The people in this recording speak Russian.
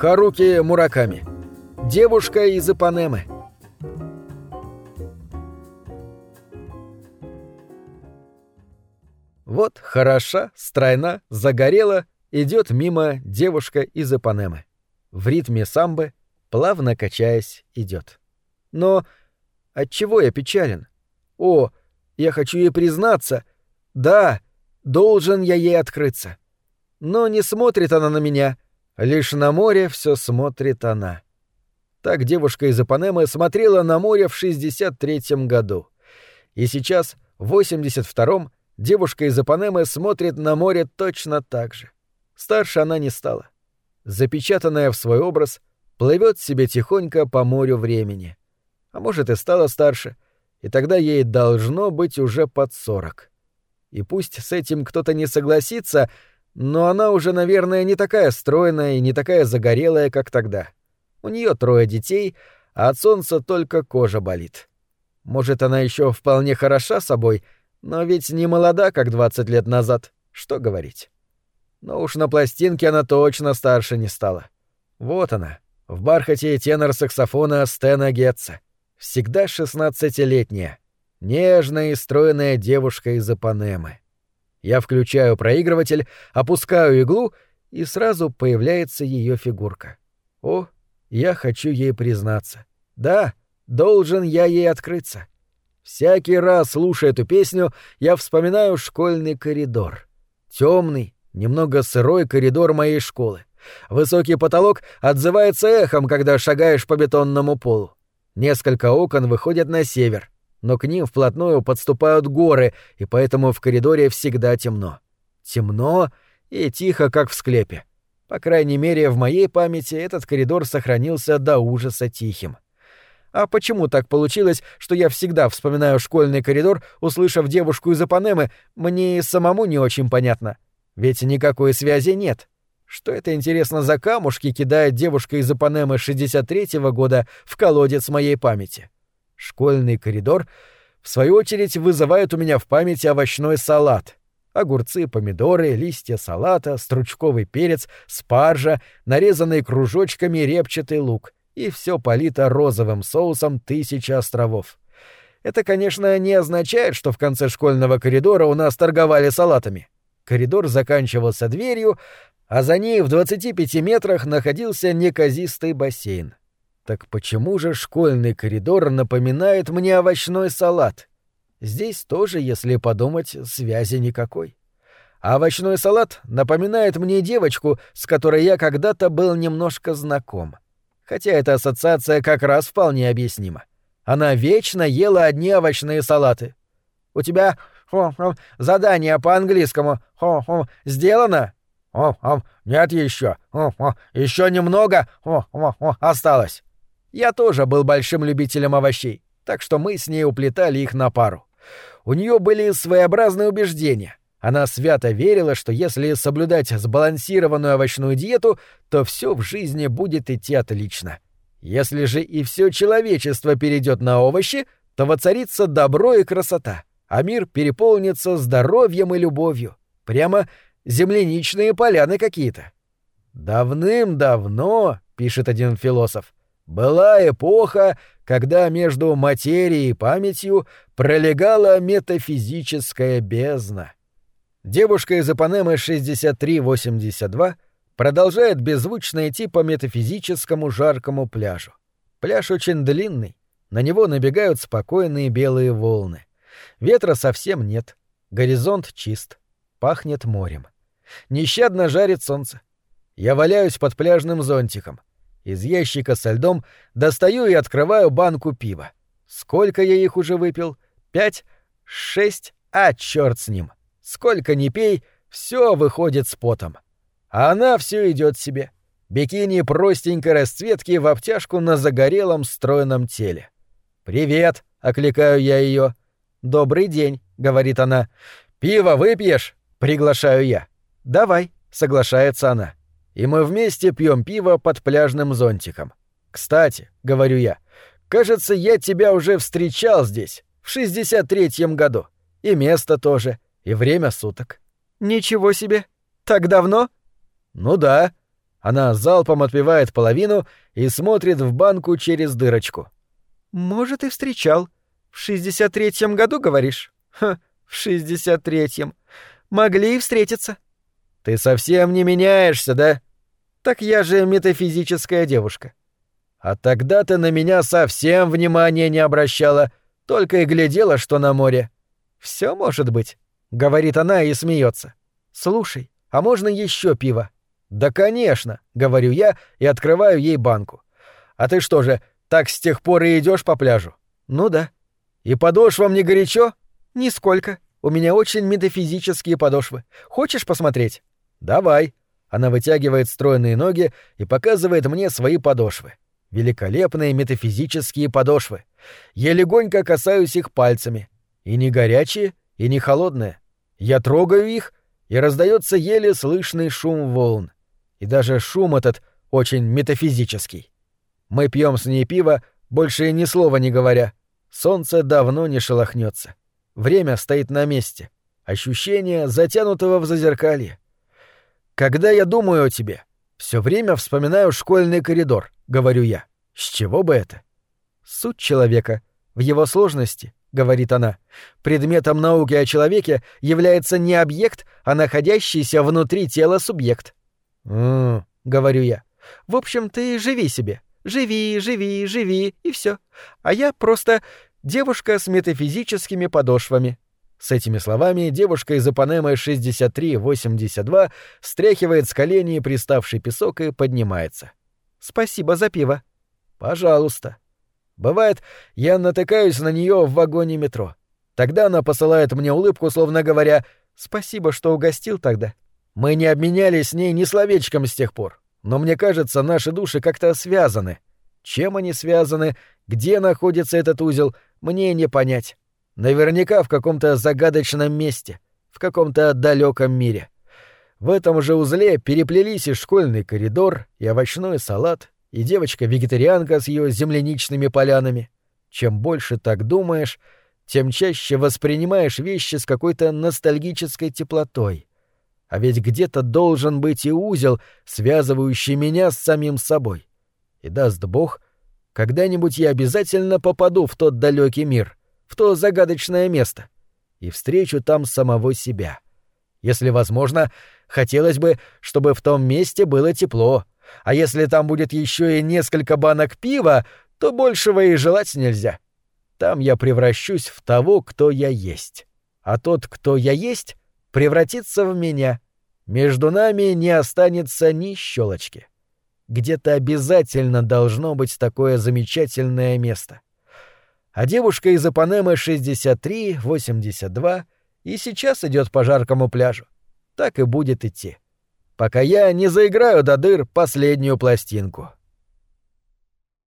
Харуки Мураками. Девушка из Ипанемы. Вот хороша, стройна, загорела, идет мимо девушка из Ипанемы. В ритме самбы, плавно качаясь, идет. Но от чего я печален? О, я хочу ей признаться. Да, должен я ей открыться. Но не смотрит она на меня. Лишь на море все смотрит она. Так девушка из Ипанемы смотрела на море в 63-м году. И сейчас, в 82-м, девушка из Ипанемы смотрит на море точно так же. Старше она не стала. Запечатанная в свой образ, плывет себе тихонько по морю времени. А может, и стала старше, и тогда ей должно быть уже под сорок. И пусть с этим кто-то не согласится, но она уже, наверное, не такая стройная и не такая загорелая, как тогда. У нее трое детей, а от солнца только кожа болит. Может, она еще вполне хороша собой, но ведь не молода, как 20 лет назад. Что говорить? Но уж на пластинке она точно старше не стала. Вот она, в бархате тенор саксофона Стена Гетца. Всегда шестнадцатилетняя, нежная и стройная девушка из Апанемы. Я включаю проигрыватель, опускаю иглу, и сразу появляется ее фигурка. О, я хочу ей признаться. Да, должен я ей открыться. Всякий раз, слушая эту песню, я вспоминаю школьный коридор. Темный, немного сырой коридор моей школы. Высокий потолок отзывается эхом, когда шагаешь по бетонному полу. Несколько окон выходят на север, но к ним вплотную подступают горы, и поэтому в коридоре всегда темно. Темно и тихо, как в склепе. По крайней мере, в моей памяти этот коридор сохранился до ужаса тихим. А почему так получилось, что я всегда вспоминаю школьный коридор, услышав девушку из Апанемы, мне и самому не очень понятно. Ведь никакой связи нет. Что это, интересно, за камушки кидает девушка из Апанемы 63-го года в колодец моей памяти? Школьный коридор, в свою очередь, вызывает у меня в памяти овощной салат — огурцы, помидоры, листья салата, стручковый перец, спаржа, нарезанный кружочками репчатый лук, и все полито розовым соусом тысячи островов. Это, конечно, не означает, что в конце школьного коридора у нас торговали салатами. Коридор заканчивался дверью, а за ней в 25 метрах находился неказистый бассейн. Так почему же школьный коридор напоминает мне овощной салат? Здесь тоже, если подумать, связи никакой. А овощной салат напоминает мне девочку, с которой я когда-то был немножко знаком. Хотя эта ассоциация как раз вполне объяснима. Она вечно ела одни овощные салаты. «У тебя хо, хо, задание по английскому сделано?» «О, о, нет еще. О, о, еще немного о, о, о, осталось». Я тоже был большим любителем овощей, так что мы с ней уплетали их на пару. У нее были своеобразные убеждения. Она свято верила, что если соблюдать сбалансированную овощную диету, то все в жизни будет идти отлично. Если же и все человечество перейдет на овощи, то воцарится добро и красота, а мир переполнится здоровьем и любовью. Прямо земляничные поляны какие-то. Давным-давно, пишет один философ, была эпоха, когда между материей и памятью пролегала метафизическая бездна. Девушка из Апанемы 6382 продолжает беззвучно идти по метафизическому жаркому пляжу. Пляж очень длинный, на него набегают спокойные белые волны. Ветра совсем нет, горизонт чист, пахнет морем. Нещадно жарит солнце. Я валяюсь под пляжным зонтиком — из ящика со льдом достаю и открываю банку пива. Сколько я их уже выпил? Пять? Шесть? А черт с ним! Сколько ни пей, все выходит с потом. А она все идет себе. Бикини простенькой расцветки в обтяжку на загорелом стройном теле. «Привет!» — окликаю я ее. «Добрый день», — говорит она. «Пиво выпьешь?» — приглашаю я. «Давай», — соглашается она и мы вместе пьем пиво под пляжным зонтиком. Кстати, говорю я, Кажется, я тебя уже встречал здесь, в 63-м году. И место тоже, и время суток». «Ничего себе! Так давно?» «Ну да». Она залпом отпивает половину и смотрит в банку через дырочку. «Может, и встречал. В 63-м году, говоришь?» «Ха, в 63-м. Могли и встретиться». «Ты совсем не меняешься, да?» «Так я же метафизическая девушка». «А тогда ты на меня совсем внимания не обращала, только и глядела, что на море». Все может быть», — говорит она и смеется. «Слушай, а можно еще пиво?» «Да, конечно», — говорю я и открываю ей банку. «А ты что же, так с тех пор и идешь по пляжу?» «Ну да». «И подошвам не горячо?» «Нисколько. У меня очень метафизические подошвы. Хочешь посмотреть?» «Давай». Она вытягивает стройные ноги и показывает мне свои подошвы. Великолепные метафизические подошвы. Я легонько касаюсь их пальцами. И не горячие, и не холодные. Я трогаю их, и раздается еле слышный шум волн. И даже шум этот очень метафизический. Мы пьем с ней пиво, больше ни слова не говоря. Солнце давно не шелохнется. Время стоит на месте. Ощущение затянутого в зазеркалье. Когда я думаю о тебе, все время вспоминаю школьный коридор, говорю я. С чего бы это? Суть человека в его сложности, говорит она. Предметом науки о человеке является не объект, а находящийся внутри тела субъект. «М-м», говорю я. В общем, ты живи себе. Живи, живи, живи, и все. А я просто девушка с метафизическими подошвами. С этими словами девушка из Апанемы 6382 стряхивает с коленей приставший песок и поднимается. «Спасибо за пиво». «Пожалуйста». Бывает, я натыкаюсь на нее в вагоне метро. Тогда она посылает мне улыбку, словно говоря «Спасибо, что угостил тогда». Мы не обменялись с ней ни словечком с тех пор, но мне кажется, наши души как-то связаны. Чем они связаны, где находится этот узел, мне не понять. Наверняка в каком-то загадочном месте, в каком-то далеком мире. В этом же узле переплелись и школьный коридор, и овощной салат, и девочка-вегетарианка с ее земляничными полянами. Чем больше так думаешь, тем чаще воспринимаешь вещи с какой-то ностальгической теплотой. А ведь где-то должен быть и узел, связывающий меня с самим собой. И даст Бог, когда-нибудь я обязательно попаду в тот далекий мир, в то загадочное место и встречу там самого себя. Если возможно, хотелось бы, чтобы в том месте было тепло, а если там будет еще и несколько банок пива, то большего и желать нельзя. Там я превращусь в того, кто я есть. А тот, кто я есть, превратится в меня. Между нами не останется ни щелочки. Где-то обязательно должно быть такое замечательное место а девушка из Апанемы 63-82 и сейчас идет по жаркому пляжу. Так и будет идти. Пока я не заиграю до дыр последнюю пластинку.